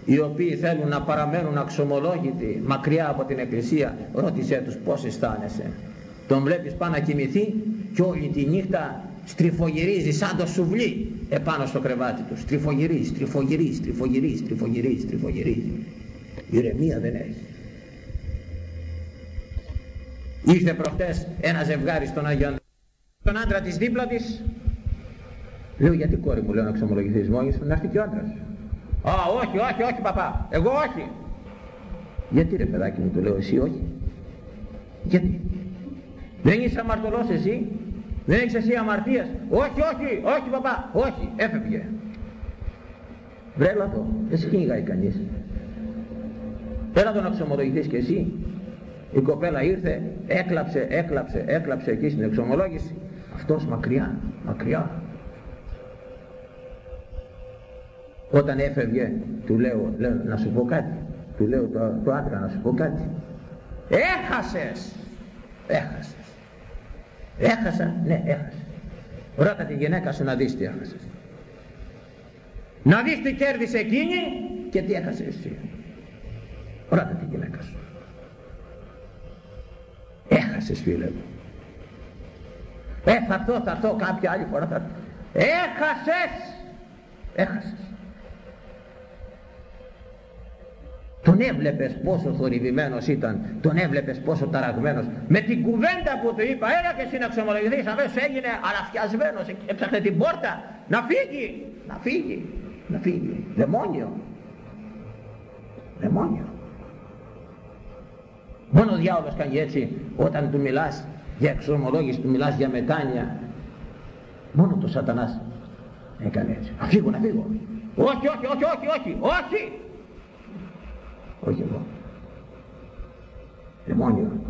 οι οποίοι θέλουν να παραμένουν αξιομολόγητοι μακριά από την εκκλησία ρώτησέ τους πως αισθάνεσαι. Τον βλέπεις πάνω να κοιμηθεί και όλη τη νύχτα στριφογυρίζει σαν το σουβλί επάνω στο κρεβάτι τους. Στριφογυρίζει, στριφογυρίζει, στριφογυρίζει, στριφογυρίζει, στριφογυρίζει. Ηρεμία δεν έχει. Ήρθε προχτές ένα ζευγάρι στον Άγιο Ανδρέα. Τον άντρα της δίπλα της. Λέω γιατί κόρη μου λέω να ξομολογηθείς μόνη σου να έρθει και ο άντρας. Α όχι όχι όχι παπά. Εγώ όχι. Γιατί ρε παιδάκι μου το λέω εσύ όχι. Γιατί. Δεν είσαι αμαρτωλός εσύ. Δεν έχεις εσύ αμαρτίας. Όχι, όχι, όχι παπά, όχι, έφευγε. Βρέλα το, δεν σε κυνηγάει κανείς. Έλα το να ξομολογηθείς και εσύ. Η κοπέλα ήρθε, έκλαψε, έκλαψε, έκλαψε εκεί στην εξομολόγηση. Αυτός μακριά, μακριά. Όταν έφευγε, του λέω, λέω να σου πω κάτι. Του λέω το, το άντρα να σου πω κάτι. Έχασες! Έχασες. Έχασα, ναι έχασα. Ρώτα τη γυναίκα σου να δεις τι έχασες. Να δεις τι κέρδισε εκείνη και τι έχασε εσύ. Ρώτα τη γυναίκα σου. Έχασες φίλε μου. Ε θα έρθω, θα έρθω κάποια άλλη φορά θα έρθω. Έχασες. Έχασες. Τον έβλεπες πόσο θορυβημένος ήταν, τον έβλεπες πόσο ταραγμένος. Με την κουβέντα που του είπα, έλα και εσύ να ξομολογηθείς, αμέσως έγινε αλαφιασμένος, έψαχνε την πόρτα, να φύγει, να φύγει, να φύγει. Δαιμόνιο. Δαιμόνιο. Μόνο ο διάολος κάνει έτσι, όταν του μιλάς για εξομολόγηση, του μιλάς για μετάνοια. Μόνο το σατανάς έκανε έτσι. Να φύγω, να φύγω. Όχι, όχι, όχι, όχι, όχι, όχι όχι εγώ δαιμόνιο.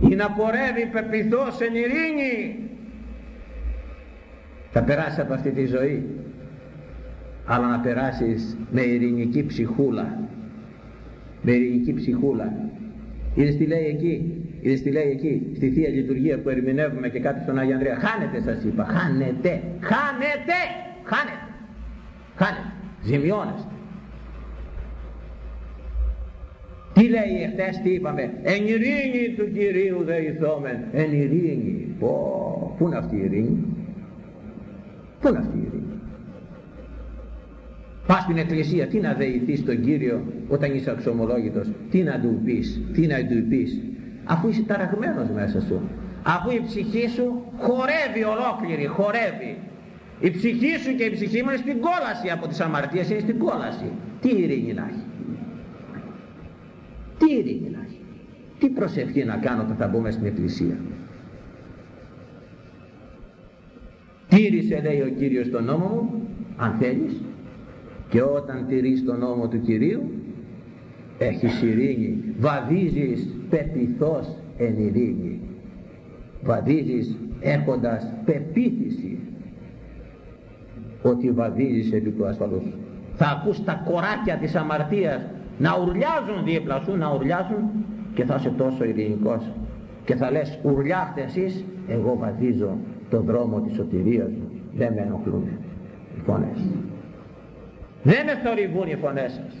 Ή να πορεύει πεπιθός εν ειρήνη. Θα περάσει από αυτή τη ζωή. Αλλά να περάσεις με ειρηνική ψυχούλα. Με ειρηνική ψυχούλα. Είδες τι λέει εκεί; Είδες τι λέει εκεί; Στη Θεία Λειτουργία που ερμηνεύουμε και κάτι στον Άγιο Ανδρέα. Χάνετε σας είπα. Χάνετε χάνετε χάνετε χάνετε ζημιώνεστε τι λέει εχθές τι είπαμε; Εν ειρήνη του Κυρίου δεηθόμεν εν ειρήνη πω πού είναι αυτή η ειρήνη; Πού είναι αυτή η ειρήνη; Πας στην εκκλησία, τι να δεηθείς τον Κύριο όταν είσαι αξιωμολόγητος, τι να του πεις, τι να του πεις, αφού είσαι ταραγμένος μέσα σου, αφού η ψυχή σου χορεύει ολόκληρη, χορεύει. Η ψυχή σου και η ψυχή μου είναι στην κόλαση από τις αμαρτίες, είναι στην κόλαση. Τι ειρήνη να έχει; Τι ειρήνη να έχει. Τι προσευχή να κάνω όταν θα μπούμε στην εκκλησία; Τήρησε λέει ο Κύριος τον νόμο μου, αν θέλεις, και όταν τηρείς τον νόμο του Κυρίου έχεις ειρήνη βαδίζεις πεπιθός εν ειρήνη βαδίζεις έχοντας πεποίθηση ότι βαδίζεις επί του ασφαλούς θα ακούς τα κοράκια της αμαρτίας να ουρλιάζουν δίπλα σου να ουρλιάζουν και θα είσαι τόσο ειρηνικός και θα λες ουρλιάχτε εσείς εγώ βαδίζω τον δρόμο της σωτηρίας μου δεν με ενοχλούν οι φωνές δεν με θορυβούν οι φωνές σας.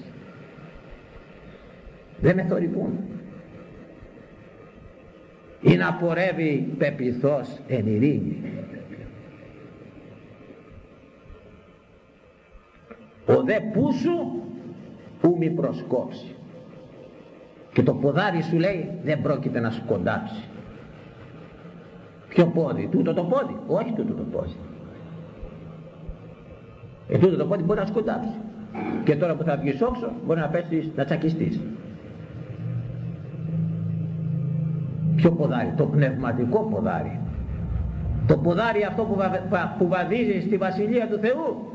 Δεν με θορυβούν. Ή να πορεύει πεπιθός εν ειρήνη. Ο δε πούσου ου μη προσκόψει. Και το ποδάρι σου λέει δεν πρόκειται να σκοντάψει. Ποιο πόδι, τούτο το πόδι, όχι τούτο το πόδι. Ε, τούτο το πόδι μπορεί να σκοντάψει. Και τώρα που θα βγεις όξο μπορεί να πέσεις, να τσακιστείς. Ποιο ποδάρι, το πνευματικό ποδάρι. Το ποδάρι αυτό που, βα, που βαδίζει στη Βασιλεία του Θεού.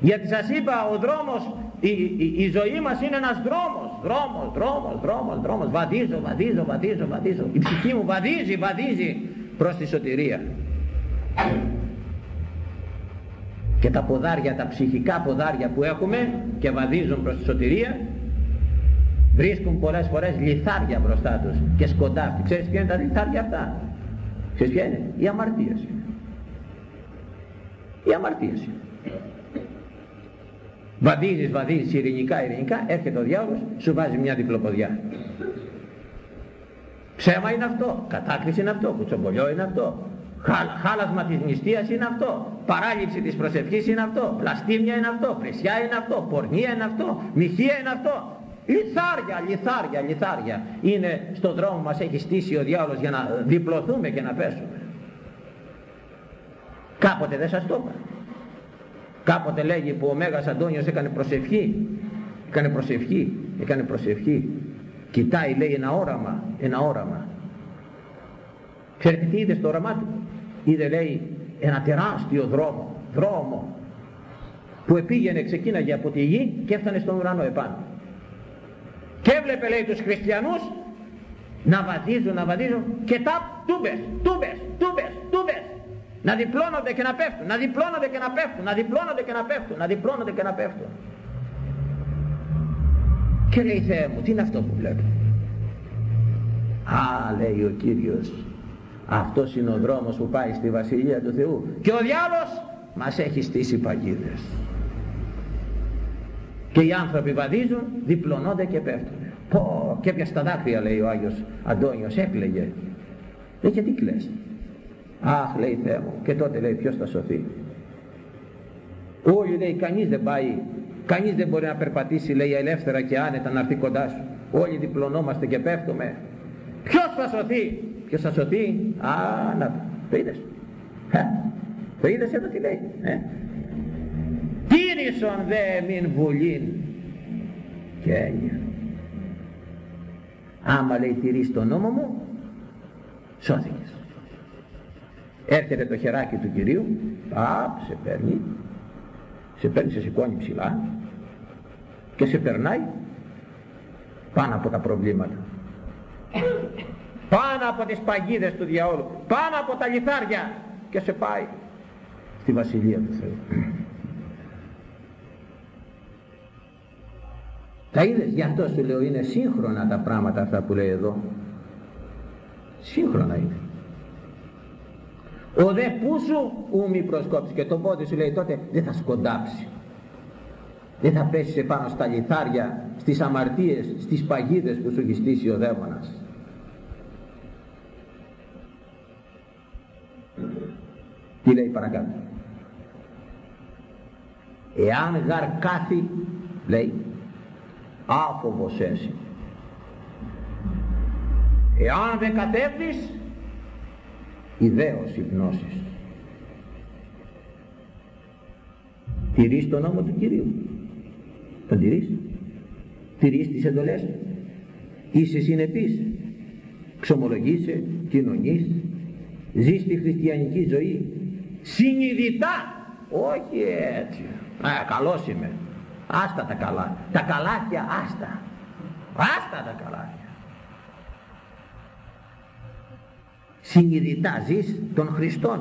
Γιατί σας είπα ο δρόμος, η, η, η ζωή μας είναι ένας δρόμος. Δρόμος, δρόμος, δρόμος, δρόμος. Βαδίζω, βαδίζω, βαδίζω, βαδίζω. Η ψυχή μου βαδίζει, βαδίζει προς τη σωτηρία και τα ποδάρια, τα ψυχικά ποδάρια που έχουμε και βαδίζουν προς τη σωτηρία βρίσκουν πολλές φορές λιθάρια μπροστά τους και σκοντάφτει. Ξέρεις ποια είναι τα λιθάρια αυτά; Ξέρεις ποια είναι; Η αμαρτίαση. Η αμαρτίαση. Βαδίζεις, βαδίζεις ειρηνικά, ειρηνικά, έρχεται ο διάβολος, σου βάζει μια διπλοποδιά. Ψέμα είναι αυτό, κατάκριση είναι αυτό, κουτσομπολιό είναι αυτό, χάλασμα της νηστείας είναι αυτό, παράληψη της προσευχής είναι αυτό, πλαστήμια είναι αυτό, πλησιά είναι αυτό, πορνεία είναι αυτό, μοιχεία είναι αυτό. Λιθάρια, λιθάρια, λιθάρια. Είναι στον δρόμο μας έχει στήσει ο διάολος για να διπλωθούμε και να πέσουμε. Κάποτε δεν σας το είπα. Κάποτε λέγει που ο Μέγας Αντώνιος έκανε προσευχή. Έκανε προσευχή, έκανε προσευχή. Κοιτάει λέει ένα όραμα, ένα όραμα. Ξέρετε τι είδε στο όραμά του; Είδε λέει ένα τεράστιο δρόμο, δρόμο που επήγαινε, ξεκίναγε από τη γη και έφτανε στον ουρανό επάνω. Και έβλεπε λέει τους χριστιανούς να βαδίζουν, να βαδίζουν και τα τούμπες, τούμπες, τούμπες, τούμπες να διπλώνονται και να πέφτουν, να διπλώνονται και να πέφτουν, να διπλώνονται και να πέφτουν, να διπλώνονται και να πέφτουν. Και λέει Θεέ μου, τι είναι αυτό που βλέπω; Α, λέει ο Κύριος, αυτός είναι ο δρόμος που πάει στη Βασιλεία του Θεού και ο διάβολος μας έχει στήσει παγίδες και οι άνθρωποι βαδίζουν διπλωνώνται και πέφτουν πω και πια στα δάκρυα λέει ο Άγιος Αντώνιος έκλαιγε λέει και τι κλαις αχ λέει Θεέ μου και τότε λέει ποιος θα σωθεί. Όλοι λέει κανείς δεν πάει κανείς δεν μπορεί να περπατήσει λέει ελεύθερα και άνετα να έρθει κοντά σου. Όλοι διπλωνόμαστε και πέφτουμε. Ποιος θα σωθεί; Και θα σωθεί; Α να το είδες. Ε, το είδες εδώ τι λέει ε. τήρησον δε μην βουλήν. Και έννοια. Άμα λέει τηρείς τον νόμο μου σώθηκες έρχεται το χεράκι του Κυρίου παπ σε παίρνει σε παίρνει σε σηκώνει ψηλά και σε περνάει πάνω από τα προβλήματα. Πάνω από τις παγίδες του διαόλου πάνω από τα λιθάρια και σε πάει στη Βασιλεία του Θεού. Τα είδες γι' αυτό σου λέω είναι σύγχρονα τα πράγματα αυτά που λέει εδώ. Σύγχρονα είναι ο δε που σου ου μη προσκόψει και το πόδι σου λέει τότε δεν θα σκοντάψει δεν θα πέσει επάνω στα λιθάρια στις αμαρτίες, στις παγίδες που σου έχει στήσει ο δαίμονας. Τι λέει παρακάτω. Εάν γαρκάθη λέει άφοβος έσυ. Εάν δεν κατέβεις ιδέως υπνώσεις τηρείς τον νόμο του Κυρίου. Τον τηρείς. Τηρείς τις εντολές του. Είσαι συνεπής. Ξομολογείσαι, κοινωνείς. Ζεις τη χριστιανική ζωή. Συνειδητά. Όχι έτσι. Α, καλός είμαι. Άστα τα καλά. Τα καλάθια άστα. Άστα τα καλάθια συνειδητά ζεις των Χριστών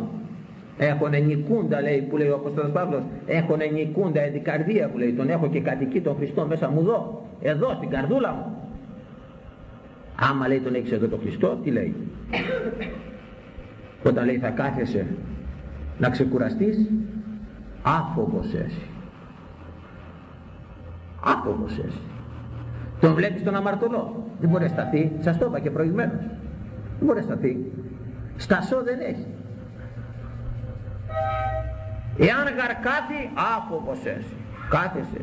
έχουν νικούντα λέει που λέει ο Απόστολος Παύλος. Έχουν νικούντα την καρδία που λέει. Τον έχω και κατοικεί τον Χριστό μέσα μου εδώ εδώ στην καρδούλα μου. Άμα λέει τον έχεις εδώ τον Χριστό τι λέει. Όταν λέει θα κάθεσαι να ξεκουραστείς άφοβος εσύ άφοβος εσύ τον βλέπεις τον αμαρτωλό. Δεν μπορεί να σταθεί. Σας το είπα και προηγουμένως. Δεν μπορεί να σταθεί στασό δεν έχει. Εάν γαρκάθει άφοβος εσύ κάθεσαι.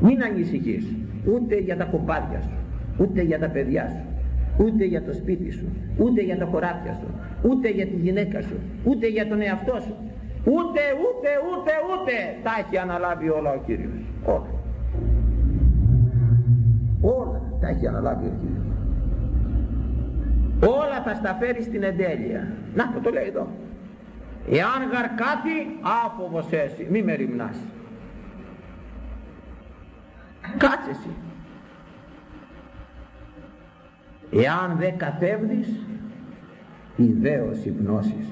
Μην ανησυχείς. Ούτε για τα κομπάδια σου ούτε για τα παιδιά σου ούτε για το σπίτι σου ούτε για τα χωράφια σου ούτε για τη γυναίκα σου ούτε για τον εαυτό σου. Ούτε ούτε ούτε ούτε τα έχει αναλάβει όλα ο Κύριος. Όλα. Όλα τα έχει αναλάβει ο Κύριος όλα θα στα φέρει στην εντέλεια. Να το, το λέει εδώ. Εάν γαρκάθει άφοβος εσύ. Μη με ρημνάς. Κάτσε εσύ. Εάν δεν κατέβδεις ιδέως υπνώσεις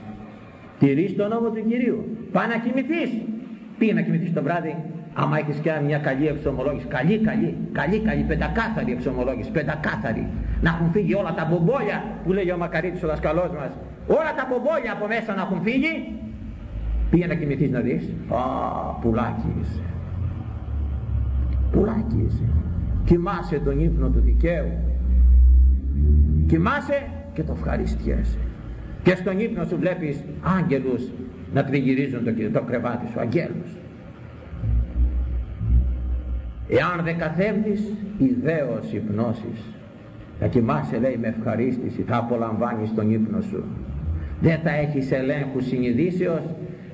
τηρείς τον νόμο του Κυρίου. Πάει να κοιμηθείς. Πήγε να κοιμηθείς το βράδυ. Άμα έχεις και μια καλή εξομολόγηση. Καλή καλή. Καλή καλή. Πεντακάθαρη εξομολόγηση. Πεντακάθαρη να έχουν φύγει όλα τα μπομπόλια που λέγει ο Μακαρίτης ο δασκαλός μας. Όλα τα μπομπόλια από μέσα να έχουν φύγει. Πήγε να κοιμηθείς να δεις. Α πουλάκι είσαι. Πουλάκι είσαι. Κοιμάσαι τον ύπνο του δικαίου. Κοιμάσαι και το ευχαριστιέσαι. Και στον ύπνο σου βλέπεις άγγελους να τριγυρίζουν το, το κρεβάτι σου. Αγγέλους. Εάν δεν καθέβεις ιδέως υπνώσεις θα κοιμάσαι λέει με ευχαρίστηση θα απολαμβάνεις τον ύπνο σου. Δεν θα έχεις ελέγχους συνειδήσεως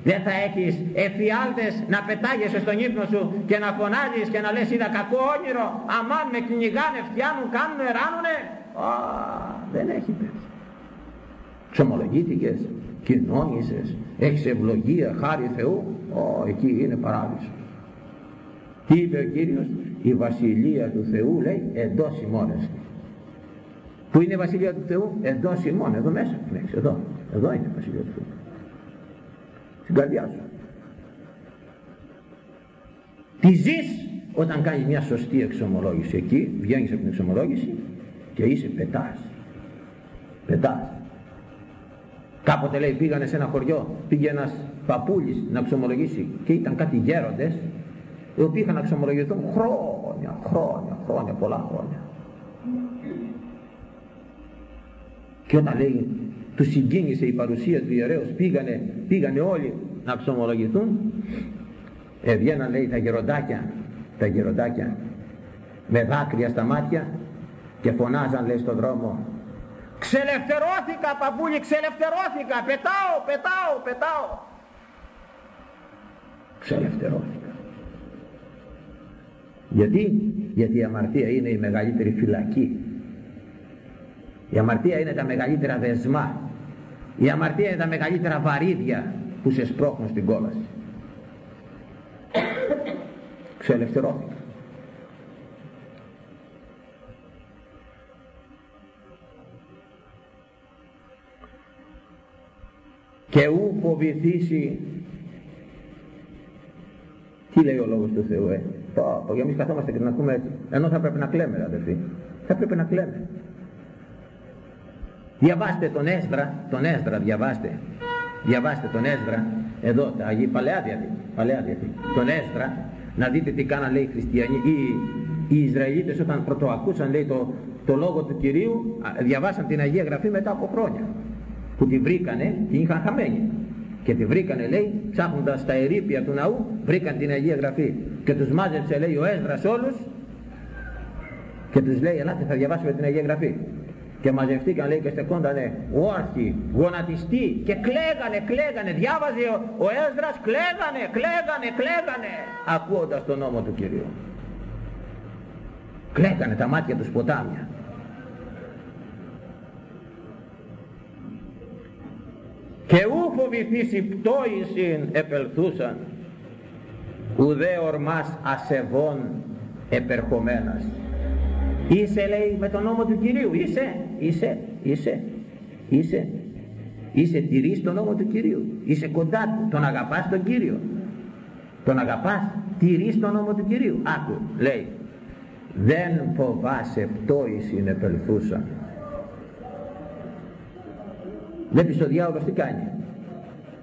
δεν θα έχεις εφιάλτες να πετάγεσαι στον ύπνο σου και να φωνάζεις και να λες είδα κακό όνειρο αμάν με κυνηγάνε, φτιάνουν, κάνουν, ράνουνε Α, δεν έχει τέτοιο. Ξομολογήθηκες κοινώνησες έχεις ευλογία, χάρη Θεού. Ω, εκεί είναι παράδεισος. Τι είπε ο Κύριος; Η Βασιλεία του Θεού λέει εντός ημώνες Πού είναι η Βασιλεία του Θεού εντός ημών εδώ μέσα εδώ, εδώ είναι η Βασιλεία του Θεού. Στην καρδιά σου. Τι ζεις όταν κάνεις μια σωστή εξομολόγηση. Εκεί βγαίνεις από την εξομολόγηση και είσαι πετάς. Πετάς. Κάποτε λέει πήγανε σε ένα χωριό πήγε ένας παππούλης να εξομολογήσει και ήταν κάτι γέροντες οι οποίοι είχαν εξομολογηθούν χρόνια, χρόνια, χρόνια, πολλά χρόνια και όταν λέει τους συγκίνησε η παρουσία του ιερέως πήγανε, πήγανε όλοι να ξομολογηθούν έβγαιναν λέει τα γεροντάκια τα γεροντάκια με δάκρυα στα μάτια και φωνάζαν λέει στον δρόμο ξελευθερώθηκα παππούλη ξελευθερώθηκα πετάω πετάω πετάω ξελευθερώθηκα. Γιατί; Γιατί η αμαρτία είναι η μεγαλύτερη φυλακή η αμαρτία είναι τα μεγαλύτερα δεσμά. Η αμαρτία είναι τα μεγαλύτερα βαρύδια που σε σπρώχνουν στην κόλαση. Ξελευθερώθηκα. Και ου φοβηθήσει. Τι λέει ο λόγος του Θεού ε; Το, για εμείς καθόμαστε και να ακούμε έτσι. Ενώ θα πρέπει να κλαίμε αδερφοί. Θα πρέπει να κλαίμε Διαβάστε τον Έσδρα, τον Έσδρα διαβάστε. Διαβάστε τον Έσδρα, εδώ, τα Αγία Παλαιά Διαθήκη, Παλαιά Διαθήκη. Τον Έσδρα, να δείτε τι κάναν λέει οι χριστιανοί, οι, οι Ισραηλίτες όταν πρωτοακούσαν λέει το, το λόγο του Κυρίου, διαβάσαν την Αγία Γραφή μετά από χρόνια. Που τη βρήκανε, την είχαν χαμένη. Και τη βρήκανε λέει, ψάχνοντας τα ερήπια του ναού, βρήκαν την Αγία Γραφή. Και τους μάζεψε λέει ο Έσδρας όλους και τους λέει, ελάτε θα διαβάσουμε την Αγία Γραφή και μαζευτήκαν λέει και στεκόντανε όρθιοι, γονατιστοί και κλαίγανε, κλαίγανε, διάβαζε ο, ο Έσδρας, κλαίγανε, κλαίγανε, κλαίγανε ακούοντας τον νόμο του Κυρίου. Κλαίγανε τα μάτια τους ποτάμια. Και ου φοβηθείς η πτώησιν επελθούσαν ουδέ ορμάς ασεβών επερχομένας. Είσαι λέει με τον νόμο του Κυρίου, είσαι, είσαι, είσαι, είσαι, είσαι τηρείς τον νόμο του Κυρίου, είσαι κοντά του, τον αγαπάς τον Κύριο, τον αγαπάς, τηρείς τον νόμο του Κυρίου. Άκου, λέει, δεν φοβάσαι πτώηση επελθούσα. Βλέπεις ο διάολος τι κάνει.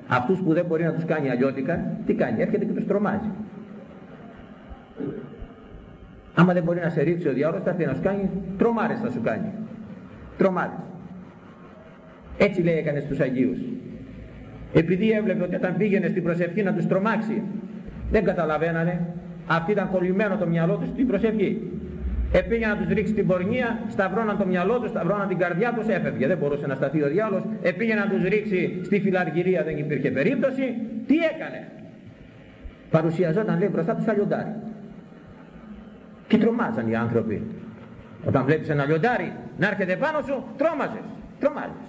Αυτούς που δεν μπορεί να τους κάνει αλλιώτικα, τι κάνει, έρχεται και τους τρομάζει. Άμα δεν μπορεί να σε ρίξει ο διάολος, θα έρθει να σου κάνει, τρομάρες θα σου κάνει. Τρομάρες. Έτσι λέει έκανες στους Αγίους. Επειδή έβλεπε ότι όταν πήγαινε στην προσευχή να τους τρομάξει, δεν καταλαβαίνανε, αυτοί ήταν κολλημένο το μυαλό τους στην προσευχή. Επήγε να τους ρίξει την πορνεία, σταυρώναν το μυαλό τους, σταυρώναν την καρδιά τους, έφευγε. Δεν μπορούσε να σταθεί ο διάολος. Επήγε να τους ρίξει στη φιλαργυρία, δεν υπήρχε περίπτωση. Τι έκανε; Παρουσιαζόταν λέει μπροστά τους λιοντάρι. Και τρομάζαν οι άνθρωποι. Όταν βλέπεις ένα λιοντάρι να έρχεται πάνω σου, τρόμαζες. Τρομάζες.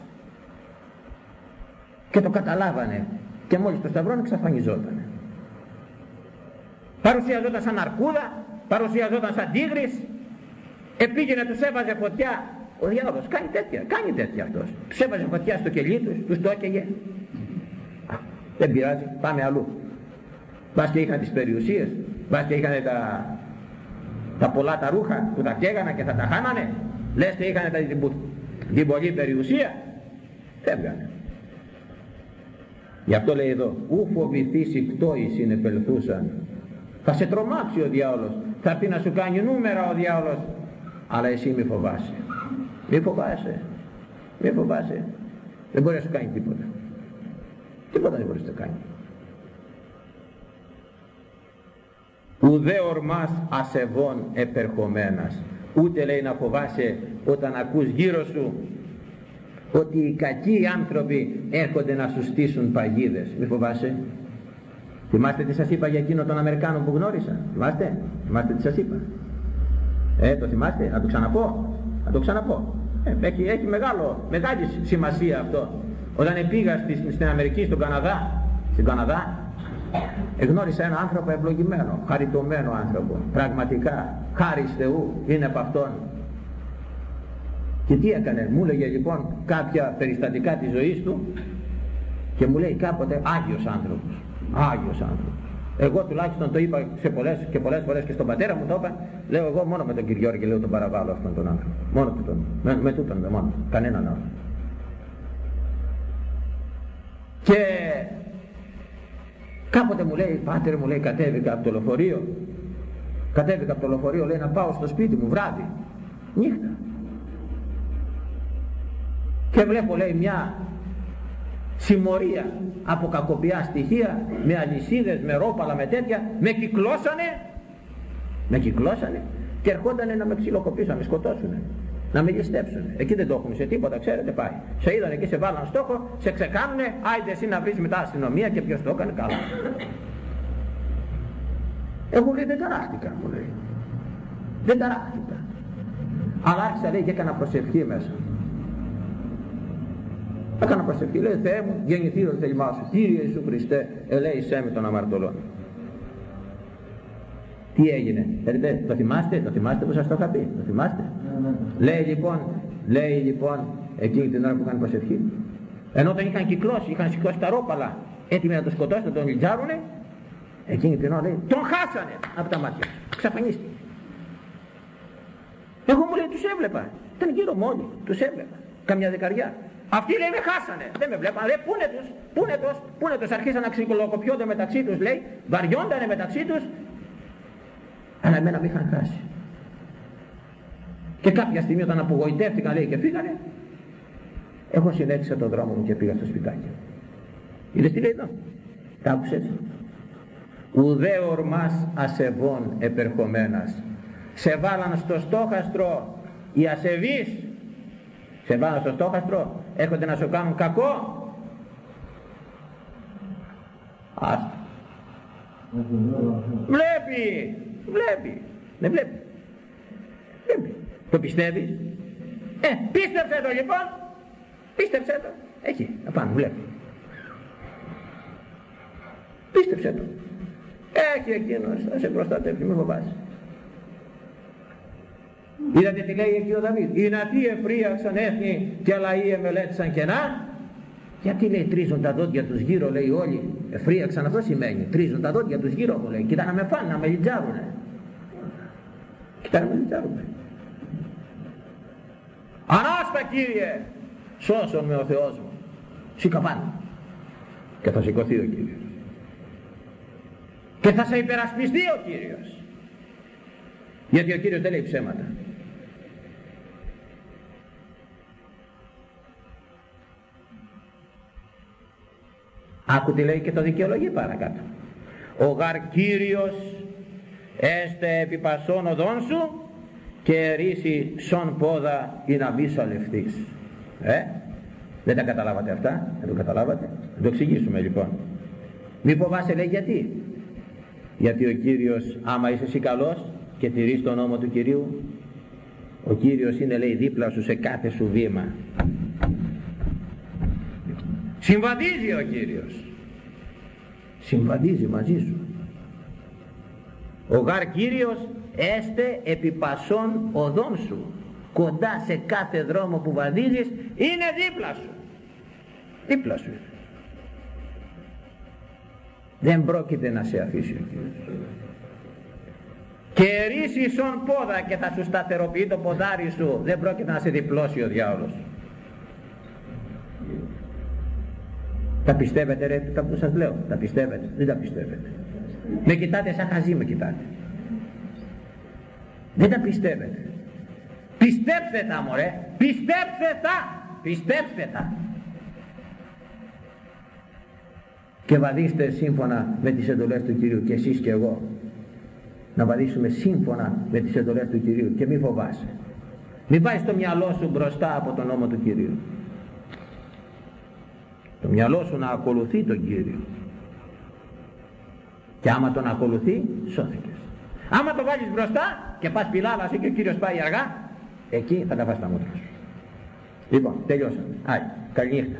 Και το καταλάβανε. Και μόλις το σταυρόν εξαφανιζόταν. Παρουσιαζόταν σαν αρκούδα, παρουσιαζόταν σαν τίγρης, επήγαινε τους έβαζε φωτιά. Ο διάβολος κάνει τέτοια, κάνει τέτοια αυτός. Τους έβαζε φωτιά στο κελί τους, τους το έκαιγε. Δεν πειράζει, πάμε αλλού. Μπας και είχαν τις περιουσίες, μπας και είχαν τα, τα πολλά τα ρούχα που τα καίγανα και θα τα χάνανε. Λες και είχαν την, την πολλή περιουσία. Φεύγανε. Γι' αυτό λέει εδώ, ου φοβηθείς οι είναι πελθούσαν. Θα σε τρομάξει ο διάολος. Θα πει να σου κάνει νούμερα ο διάολος. Αλλά εσύ μη φοβάσαι. Μη φοβάσαι. Μη φοβάσαι. Δεν μπορεί να σου κάνει τίποτα. Τίποτα δεν μπορείς να σου κάνεις. ουδέ ορμάς ασεβών επερχομένας ούτε λέει να φοβάσαι όταν ακούς γύρω σου ότι οι κακοί άνθρωποι έρχονται να σου στήσουν παγίδες. Μη φοβάσαι. Θυμάστε τι σας είπα για εκείνο τον Αμερικάνο που γνώρισα. Θυμάστε, θυμάστε τι σας είπα. Ε το θυμάστε, να το ξαναπώ. Να το ξαναπώ. Ε, έχει, έχει μεγάλο, μεγάλη σημασία αυτό. Όταν πήγα στη, στην Αμερική, στον Καναδά στην Καναδά Εγνώρισα έναν άνθρωπο ευλογημένο, χαριτωμένο άνθρωπο, πραγματικά, χάρη Θεού, είναι από αυτόν. Και τι έκανε, μου έλεγε λοιπόν κάποια περιστατικά της ζωής του και μου λέει κάποτε Άγιος άνθρωπος, Άγιος άνθρωπος. Εγώ τουλάχιστον το είπα σε πολλές και πολλές φορές και στον πατέρα μου το είπα, λέω εγώ μόνο με τον κύριο και λέω τον παραβάλλω αυτόν τον άνθρωπο. Μόνο του τον, με, με τούτον με μόνο, κανέναν άλλο. Και Κάποτε μου λέει, πάτερ μου λέει, κατέβηκα από το λεωφορείο. Κατέβηκα από το λεωφορείο, λέει, να πάω στο σπίτι μου βράδυ. Νύχτα. Και βλέπω, λέει, μια συμμορία από κακοπιά στοιχεία, με αλυσίδες, με ρόπαλα, με τέτοια, με κυκλώσανε, με κυκλώσανε και ερχόντανε να με ξυλοκοπήσουν, να με σκοτώσουν να με ληστέψουν. Εκεί δεν το έχουν σε τίποτα, ξέρετε πάει. Σε είδαν εκεί, σε βάλαν στόχο, σε ξεκάνουνε, άιντε εσύ να βρεις μετά αστυνομία και ποιος το έκανε καλά. Εγώ λέει δεν ταράχτηκα, μου λέει. Δεν ταράχτηκα. Αλλά άρχισα λέει και έκανα προσευχή μέσα. Έκανα προσευχή, λέει Θεέ μου, γεννηθεί το θέλημά σου. Κύριε Ιησού Χριστέ, ελέησέ με τον αμαρτωλόν. Τι έγινε, το θυμάστε, το θυμάστε που σας το είχα πει, το θυμάστε. Λέει λοιπόν, λέει λοιπόν εκείνη την ώρα που είχαν προσευχή, ενώ τον είχαν κυκλώσει, είχαν σηκώσει τα ρόπαλα, έτοιμοι να τον σκοτώσουν, να τον λιτζάρουνε, εκείνη την ώρα λέει, τον χάσανε από τα μάτια, ξαφανίστηκε. Εγώ μου λέει τους έβλεπα, ήταν γύρω μόνοι, τους έβλεπα. καμιά δεκαριά. Αυτοί λέει με χάσανε, δεν με βλέπανε, λέει πούνε τους, πούνε τους, πούνε τους, αρχίσαν να ξεκολοκοπιόνται μεταξύ τους λέει, βαριόντανε μεταξύ τους, αλλά εμένα με είχαν χάσει. Και κάποια στιγμή όταν απογοητεύτηκαν λέει και φύγανε, εγώ συνέχισα τον δρόμο μου και πήγα στο σπιτάκι. Είδες τι λέει εδώ, τα άκουσες; Ουδέ ορμάς ασεβών επερχομένας. Σε βάλαν στο στόχαστρο οι ασεβείς. Σε βάλαν στο στόχαστρο, έρχονται να σου κάνουν κακό. Άστα. Βλέπει, βλέπει, δεν βλέπει. Βλέπει. Το πιστεύεις; Ε, πίστεψε το λοιπόν. Πίστεψε το. Εκεί, απάνω, βλέπει. Πίστεψε το. Έχει εκείνος, θα σε προστατεύει, μην φοβάσαι. Είδατε τι λέει εκεί ο Δαβίδ; Οι νατοί εφρίαξαν έθνη και λαοί εμελέτησαν κενά. Γιατί λέει τρίζουν τα δόντια τους γύρω λέει όλοι. Εφρίαξαν αυτό σημαίνει. Τρίζουν τα δόντια τους γύρω μου λέει. Κοιτά να με φάνε, να με λιτζάρουνε. Κοιτά να με λιτζάρουνε. Ανάστα Κύριε, σώσον με ο Θεός μου. Σήκα πάνω. Και θα σηκωθεί ο Κύριος. Και θα σε υπερασπιστεί ο Κύριος. Γιατί ο Κύριος δεν λέει ψέματα. Άκου τι λέει και το δικαιολογεί παρακάτω. Ο γαρ Κύριος έστε επί πασών οδόν σου και ρίση σον πόδα ή να μπει σαλευτής. Ε, δεν τα καταλάβατε αυτά, δεν το καταλάβατε. Θα το εξηγήσουμε λοιπόν. Μη φοβάσαι λέει γιατί; Γιατί ο Κύριος άμα είσαι εσύ καλός και τηρείς τον νόμο του Κυρίου ο Κύριος είναι λέει δίπλα σου σε κάθε σου βήμα. Συμβαδίζει ο Κύριος. Συμβαδίζει μαζί σου. Ο γάρ Κύριος έστε επί πασών οδών σου. Κοντά σε κάθε δρόμο που βαδίζεις είναι δίπλα σου. Δίπλα σου δεν πρόκειται να σε αφήσει ο Κύριος. Και όν πόδα και θα σου σταθεροποιεί το ποδάρι σου. Δεν πρόκειται να σε διπλώσει ο διάολος. Τα πιστεύετε ρε τα που σας λέω. Τα πιστεύετε. Δεν τα πιστεύετε. Με κοιτάτε σαν χαζί με κοιτάτε δεν τα πιστεύετε. Πιστέψτε τα μωρέ. Πιστέψτε τα. Πιστέψτε τα. Και βαδίστε σύμφωνα με τις εντολές του Κυρίου και εσείς και εγώ. Να βαδίσουμε σύμφωνα με τις εντολές του Κυρίου και μη φοβάσαι. Μην πάει στο μυαλό σου μπροστά από τον νόμο του Κυρίου. Το μυαλό σου να ακολουθεί τον Κύριο. Και άμα τον ακολουθεί, σώθηκες. Άμα το βάλεις μπροστά και πας πιλάλας και ο Κύριος πάει αργά, εκεί θα τα φας τα μούτρα σου. Λοιπόν, τελειώσαμε. Άι, καλή νύχτα.